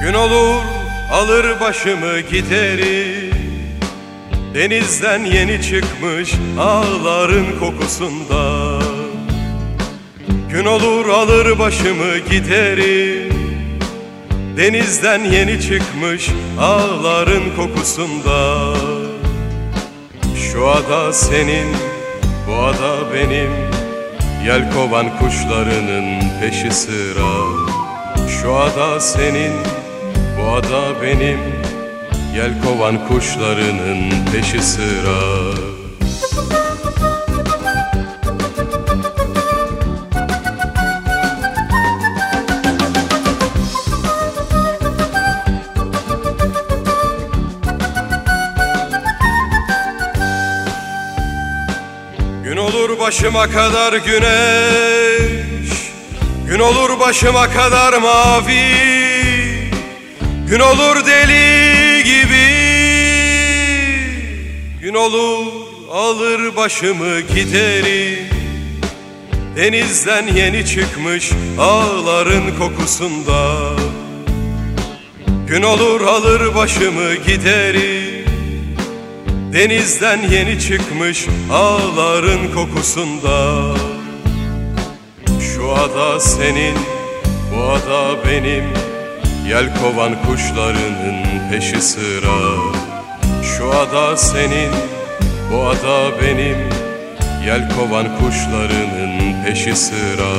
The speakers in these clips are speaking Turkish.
Gün olur alır başımı giderim Denizden yeni çıkmış ağların kokusunda. Gün olur alır başımı giderim Denizden yeni çıkmış ağların kokusunda. Şu ada senin, bu ada benim. Yelkovan kuşlarının peşi sıra. Şu ada senin, bu ada benim Yelkovan kuşlarının peşi sıra. Gün olur başıma kadar güneş Gün olur başıma kadar mavi Gün olur deli gibi Gün olur alır başımı giderim Denizden yeni çıkmış ağların kokusunda. Gün olur alır başımı giderim Denizden yeni çıkmış ağların kokusunda. Şu ada senin, bu ada benim Yelkovan kuşlarının peşi sıra. Şu ada senin, bu ada benim. Yelkovan kuşlarının peşi sıra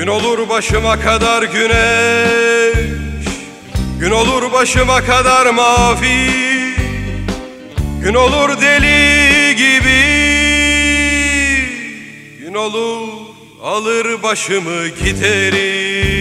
Gün olur başıma kadar güneş. Gün olur başıma kadar mavi. Gün olur deli gibi. Gün olur alır başımı giderim